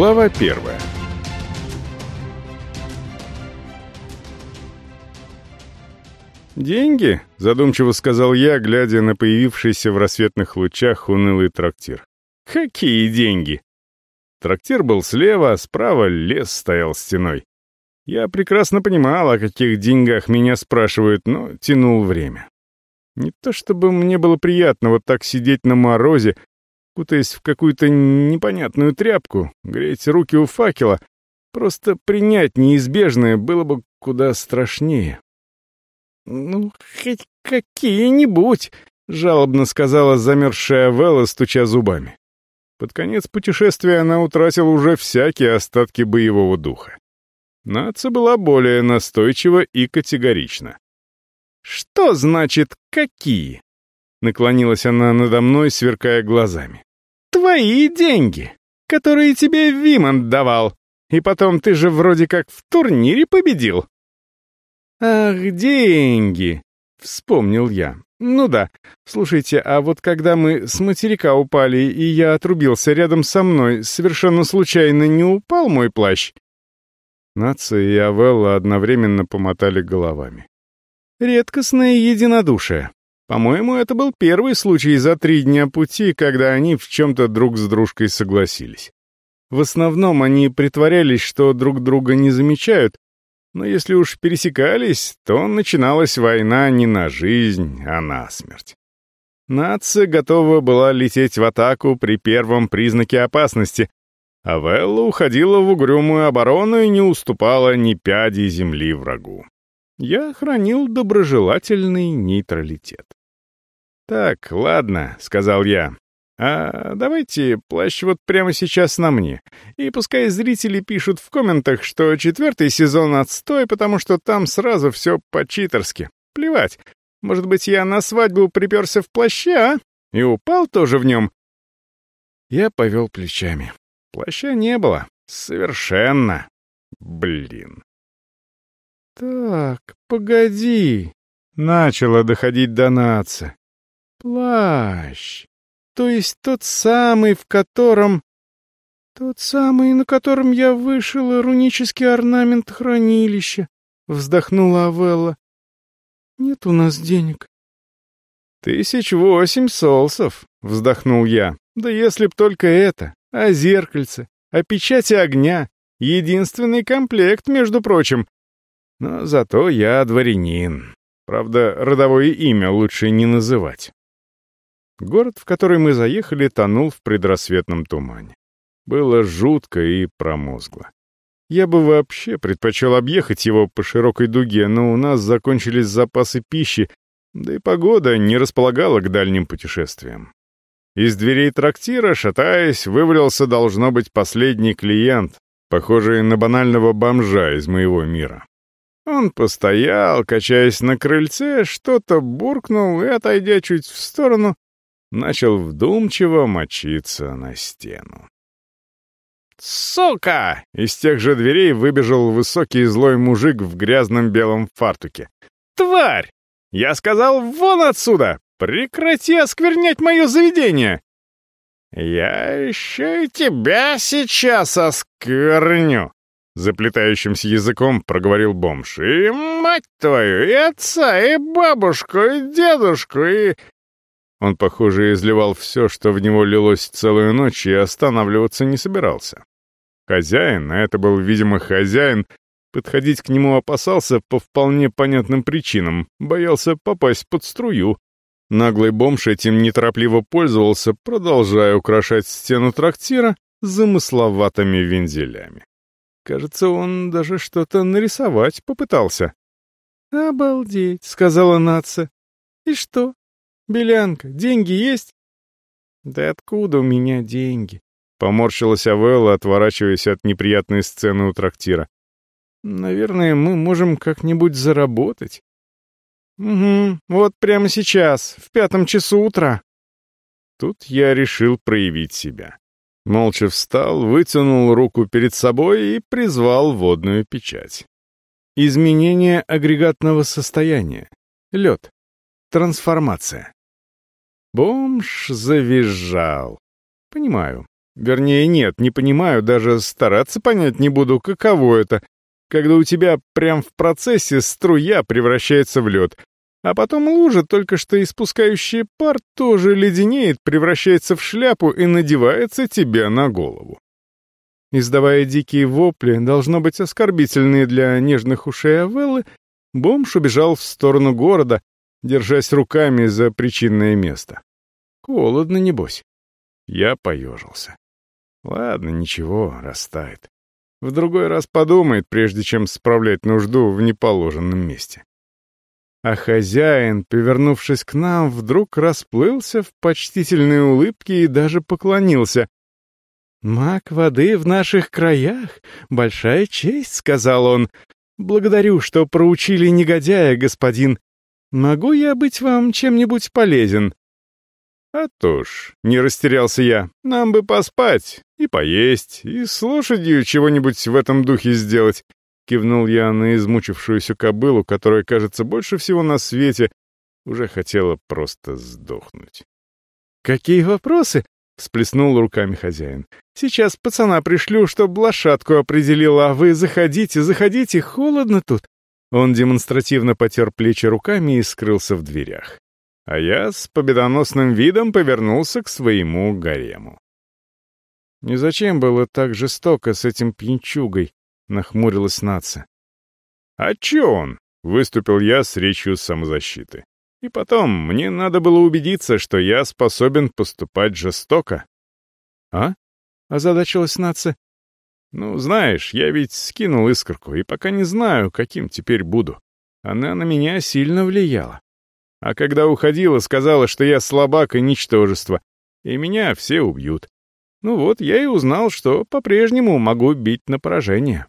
Глава первая. «Деньги?» — задумчиво сказал я, глядя на появившийся в рассветных лучах унылый трактир. «Какие деньги?» Трактир был слева, а справа лес стоял стеной. Я прекрасно понимал, о каких деньгах меня спрашивают, но тянул время. Не то чтобы мне было приятно вот так сидеть на морозе, кутаясь в какую-то непонятную тряпку, греть руки у факела, просто принять неизбежное было бы куда страшнее. «Ну, хоть какие-нибудь», — жалобно сказала замерзшая Вэлла, стуча зубами. Под конец путешествия она утратила уже всякие остатки боевого духа. Наца была более настойчива и категорична. «Что значит «какие»?» — наклонилась она надо мной, сверкая глазами. «Твои деньги, которые тебе Вимонт давал, и потом ты же вроде как в турнире победил». «Ах, деньги!» — вспомнил я. «Ну да. Слушайте, а вот когда мы с материка упали, и я отрубился рядом со мной, совершенно случайно не упал мой плащ?» Нация и Авелла одновременно помотали головами. Редкостное единодушие. По-моему, это был первый случай за три дня пути, когда они в чем-то друг с дружкой согласились. В основном они притворялись, что друг друга не замечают, но если уж пересекались, то начиналась война не на жизнь, а на смерть. Нация готова была лететь в атаку при первом признаке опасности, а Велла уходила в угрюмую оборону и не уступала ни пяди земли врагу я хранил доброжелательный нейтралитет. «Так, ладно», — сказал я. «А давайте плащ вот прямо сейчас на мне. И пускай зрители пишут в комментах, что четвертый сезон отстой, потому что там сразу все по-читерски. Плевать. Может быть, я на свадьбу приперся в плаще, а? И упал тоже в нем?» Я повел плечами. Плаща не было. Совершенно. Блин. «Так, погоди!» — начала доходить до наца. «Плащ! То есть тот самый, в котором...» «Тот самый, на котором я вышила рунический орнамент хранилища», — вздохнула Авелла. «Нет у нас денег». «Тысяч восемь солсов», — вздохнул я. «Да если б только это, а зеркальце, а печати огня, единственный комплект, между прочим, но зато я дворянин. Правда, родовое имя лучше не называть. Город, в который мы заехали, тонул в предрассветном тумане. Было жутко и промозгло. Я бы вообще предпочел объехать его по широкой дуге, но у нас закончились запасы пищи, да и погода не располагала к дальним путешествиям. Из дверей трактира, шатаясь, вывалился, должно быть, последний клиент, похожий на банального бомжа из моего мира. Он постоял, качаясь на крыльце, что-то буркнул и, отойдя чуть в сторону, начал вдумчиво мочиться на стену. «Сука!» — из тех же дверей выбежал высокий злой мужик в грязном белом фартуке. «Тварь! Я сказал, вон отсюда! Прекрати осквернять мое заведение!» «Я еще и тебя сейчас оскверню!» Заплетающимся языком проговорил бомж. «И мать твою, и отца, и бабушку, и дедушку, и...» Он, похоже, изливал все, что в него лилось целую ночь, и останавливаться не собирался. Хозяин, а это был, видимо, хозяин, подходить к нему опасался по вполне понятным причинам, боялся попасть под струю. Наглый бомж этим неторопливо пользовался, продолжая украшать стену трактира замысловатыми вензелями. Кажется, он даже что-то нарисовать попытался. «Обалдеть», — сказала Наца. «И что? Белянка, деньги есть?» «Да откуда у меня деньги?» — поморщилась Авелла, отворачиваясь от неприятной сцены у трактира. «Наверное, мы можем как-нибудь заработать». «Угу, вот прямо сейчас, в пятом часу утра». Тут я решил проявить себя. Молча встал, вытянул руку перед собой и призвал водную печать. Изменение агрегатного состояния. Лед. Трансформация. Бомж завизжал. Понимаю. Вернее, нет, не понимаю, даже стараться понять не буду, каково это, когда у тебя прям в процессе струя превращается в лед, а потом лужа, только что испускающая пар, тоже леденеет, превращается в шляпу и надевается тебе на голову. Издавая дикие вопли, должно быть оскорбительные для нежных ушей Авеллы, бомж убежал в сторону города, держась руками за причинное место. Холодно, небось. Я поежился. Ладно, ничего, растает. В другой раз подумает, прежде чем справлять нужду в неположенном месте. А хозяин, повернувшись к нам, вдруг расплылся в почтительной улыбке и даже поклонился. «Маг воды в наших краях — большая честь», — сказал он. «Благодарю, что проучили негодяя, господин. Могу я быть вам чем-нибудь полезен?» «А то ж», — не растерялся я, — «нам бы поспать и поесть, и с лошадью чего-нибудь в этом духе сделать». Кивнул я на измучившуюся кобылу, которая, кажется, больше всего на свете уже хотела просто сдохнуть. «Какие вопросы?» — всплеснул руками хозяин. «Сейчас пацана пришлю, чтоб лошадку определила, а вы заходите, заходите, холодно тут». Он демонстративно потер плечи руками и скрылся в дверях а я с победоносным видом повернулся к своему гарему. «И зачем было так жестоко с этим пьянчугой?» — нахмурилась нация. «А чё он?» — выступил я с речью самозащиты. «И потом, мне надо было убедиться, что я способен поступать жестоко». «А?» — озадачилась нация. «Ну, знаешь, я ведь скинул искорку, и пока не знаю, каким теперь буду. Она на меня сильно влияла. А когда уходила, сказала, что я слабак и ничтожество, и меня все убьют. Ну вот, я и узнал, что по-прежнему могу бить на поражение.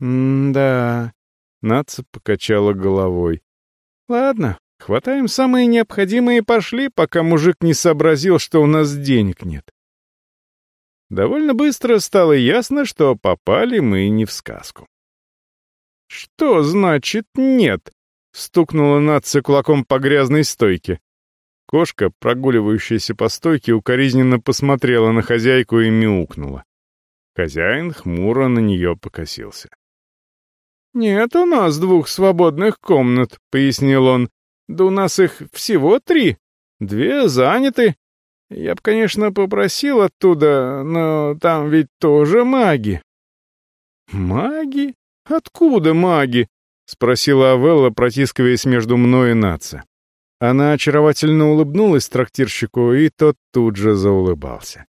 «М-да...» — Наца покачала головой. «Ладно, хватаем самые необходимые и пошли, пока мужик не сообразил, что у нас денег нет». Довольно быстро стало ясно, что попали мы не в сказку. «Что значит нет?» Стукнула Натса кулаком по грязной стойке. Кошка, прогуливающаяся по стойке, укоризненно посмотрела на хозяйку и мяукнула. Хозяин хмуро на нее покосился. «Нет у нас двух свободных комнат», — пояснил он. «Да у нас их всего три. Две заняты. Я бы, конечно, попросил оттуда, но там ведь тоже маги». «Маги? Откуда маги?» — спросила Авелла, протискиваясь между мной и Наца. Она очаровательно улыбнулась трактирщику, и тот тут же заулыбался.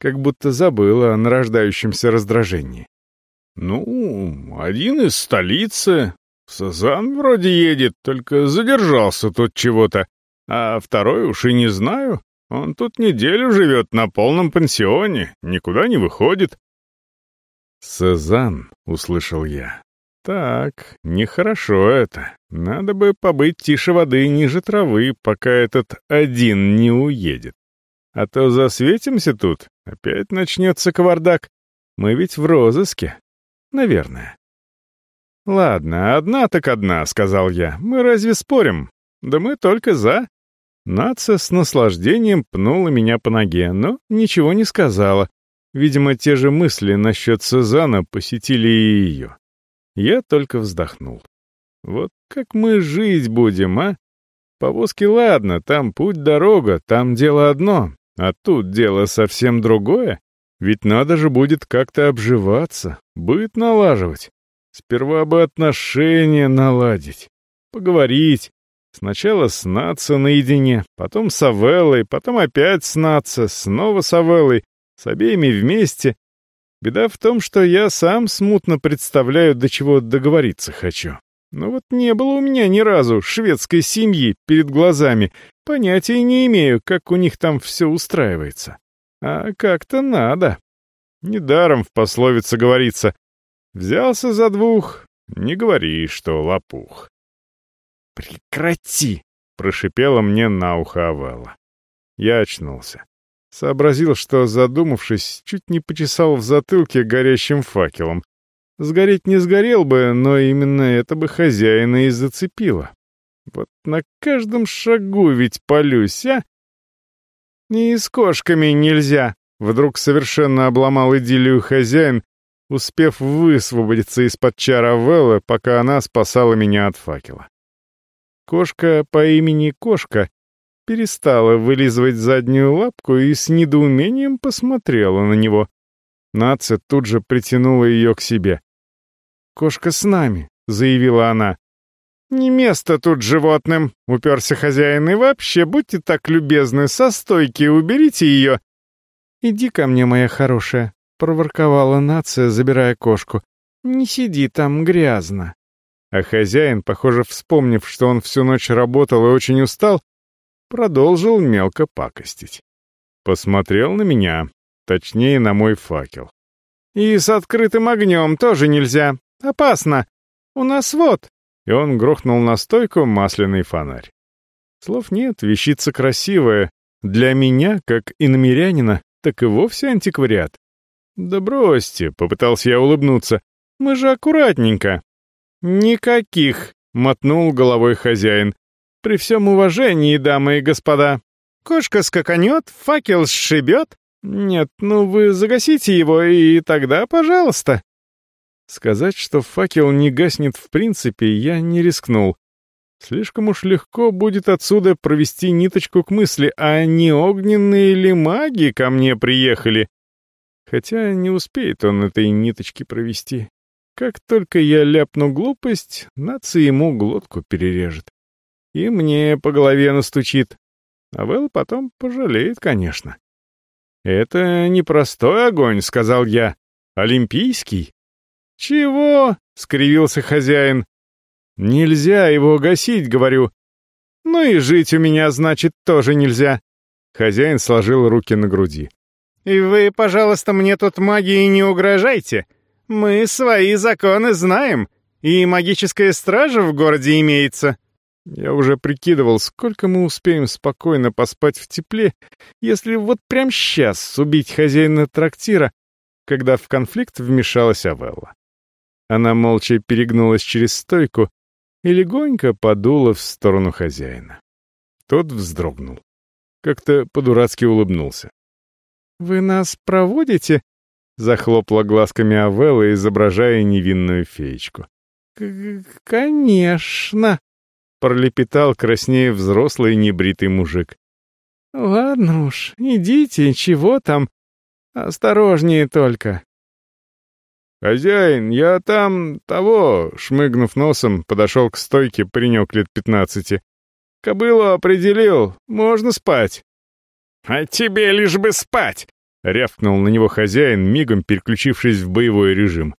Как будто забыла о нарождающемся раздражении. «Ну, один из столицы. Сазан вроде едет, только задержался тут чего-то. А второй уж и не знаю. Он тут неделю живет на полном пансионе, никуда не выходит». «Сазан», — услышал я, так, нехорошо это. Надо бы побыть тише воды ниже травы, пока этот один не уедет. А то засветимся тут, опять начнется кавардак. Мы ведь в розыске. Наверное. «Ладно, одна так одна», — сказал я. «Мы разве спорим? Да мы только за». Наца с наслаждением пнула меня по ноге, но ничего не сказала. Видимо, те же мысли насчет Сезана посетили и ее. Я только вздохнул. Вот как мы жить будем, а? Повозки ладно, там путь-дорога, там дело одно, а тут дело совсем другое. Ведь надо же будет как-то обживаться, быт налаживать. Сперва бы отношения наладить, поговорить. Сначала снаться наедине, потом с Авеллой, потом опять снаться, снова с Авеллой, с обеими вместе, Беда в том, что я сам смутно представляю, до чего договориться хочу. Но вот не было у меня ни разу шведской семьи перед глазами. Понятия не имею, как у них там все устраивается. А как-то надо. Недаром в пословице говорится «Взялся за двух, не говори, что лопух». «Прекрати!» — прошипела мне на ухо Авелла. Я очнулся. Сообразил, что, задумавшись, чуть не почесал в затылке горящим факелом. Сгореть не сгорел бы, но именно это бы хозяина и зацепило. Вот на каждом шагу ведь полюсь, а? «И с кошками нельзя», Вдруг совершенно обломал идиллию хозяин, успев высвободиться из-под чара Веллы, пока она спасала меня от факела. Кошка по имени Кошка перестала вылизывать заднюю лапку и с недоумением посмотрела на него. Нация тут же притянула ее к себе. «Кошка с нами», — заявила она. «Не место тут животным», — уперся хозяин, «и вообще, будьте так любезны, со стойки уберите ее». «Иди ко мне, моя хорошая», — проворковала нация, забирая кошку. «Не сиди там грязно». А хозяин, похоже, вспомнив, что он всю ночь работал и очень устал, продолжил мелко пакостить. Посмотрел на меня, точнее, на мой факел. «И с открытым огнем тоже нельзя. Опасно. У нас вот...» И он грохнул на стойку масляный фонарь. Слов нет, вещица красивая. Для меня, как и намерянина, так и вовсе антиквариат. «Да бросьте», — попытался я улыбнуться. «Мы же аккуратненько». «Никаких», — мотнул головой хозяин. «При всем уважении, дамы и господа. Кошка скаканет, факел сшибет. Нет, ну вы загасите его, и тогда пожалуйста». Сказать, что факел не гаснет в принципе, я не рискнул. Слишком уж легко будет отсюда провести ниточку к мысли, а не огненные ли маги ко мне приехали? Хотя не успеет он этой ниточки провести. Как только я ляпну глупость, нация ему глотку перережет. И мне по голове настучит. А Вэл потом пожалеет, конечно. «Это не простой огонь», — сказал я. «Олимпийский». «Чего?» — скривился хозяин. «Нельзя его гасить», — говорю. «Ну и жить у меня, значит, тоже нельзя». Хозяин сложил руки на груди. «И вы, пожалуйста, мне тут магией не угрожайте. Мы свои законы знаем, и магическая стража в городе имеется». Я уже прикидывал, сколько мы успеем спокойно поспать в тепле, если вот прямо сейчас убить хозяина трактира, когда в конфликт вмешалась Авелла. Она молча перегнулась через стойку и легонько подула в сторону хозяина. Тот вздрогнул. Как-то по-дурацки улыбнулся. «Вы нас проводите?» — захлопала глазками Авелла, изображая невинную феечку. «Конечно!» — пролепетал краснее взрослый небритый мужик. «Ладно уж, идите, чего там? Осторожнее только. «Хозяин, я там того...» — шмыгнув носом, подошел к стойке паренек лет пятнадцати. «Кобылу определил, можно спать». «А тебе лишь бы спать!» — рявкнул на него хозяин, мигом переключившись в боевой режим.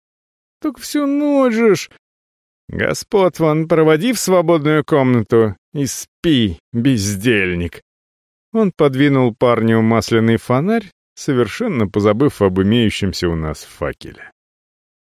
«Так всю ночь же ж...» «Господ вон, проводи в свободную комнату и спи, бездельник». Он подвинул парню масляный фонарь, совершенно позабыв об имеющемся у нас факеле.